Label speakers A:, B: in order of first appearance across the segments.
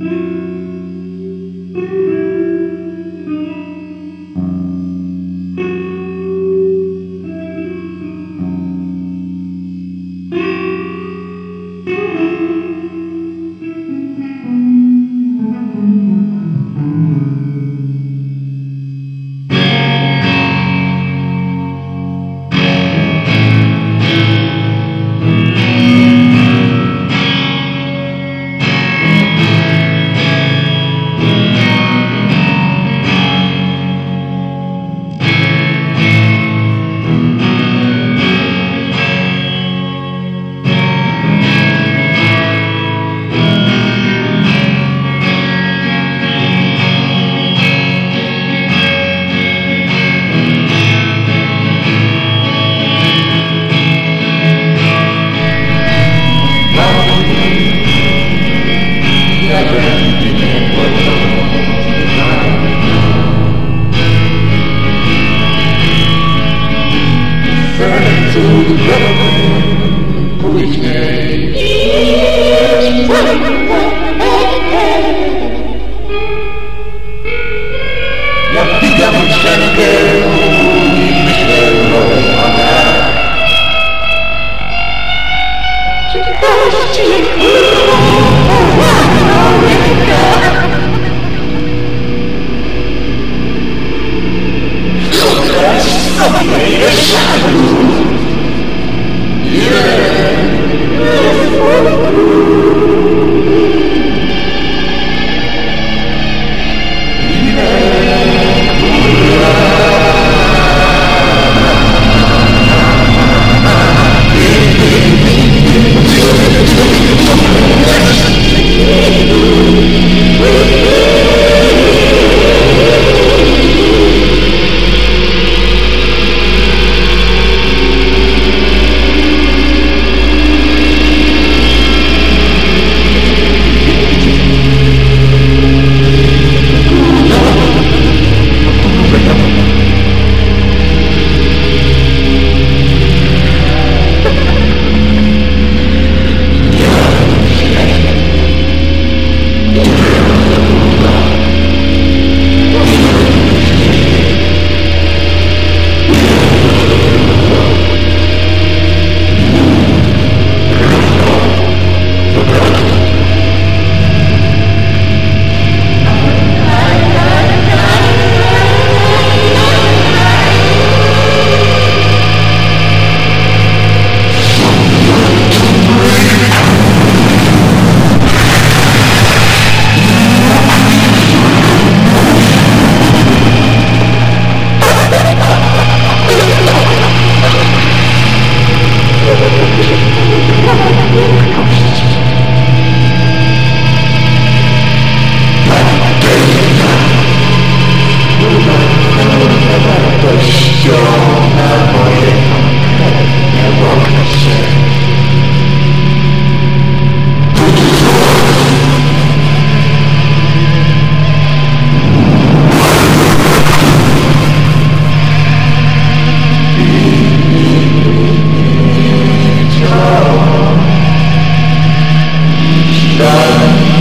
A: Música Música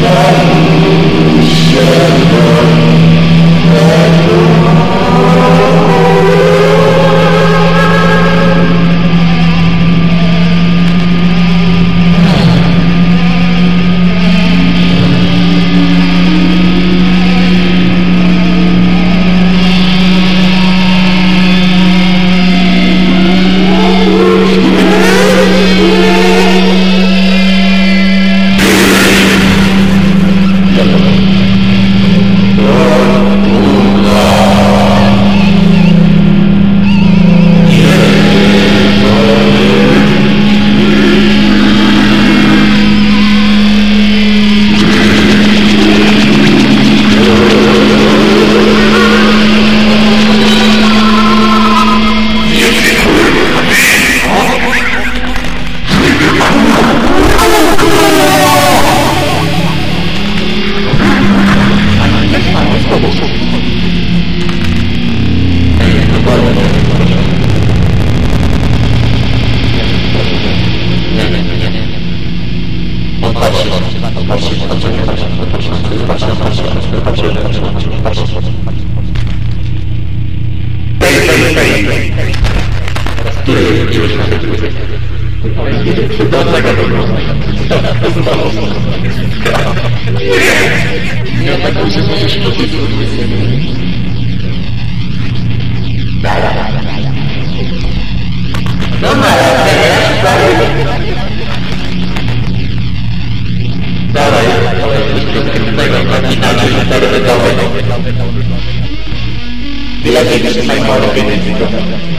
A: Yeah. Нет, так уже знаешь, что ты думаешь. ဒါရတာလုံးမရတဲ့ပါရီဒါရယ်ဘယ်လိုလဲဒီလိုမျိုးတာတော့တော့ဒီလိ
B: ုမျိုးစိုက်ပါတော့ဒီလိုမျိုး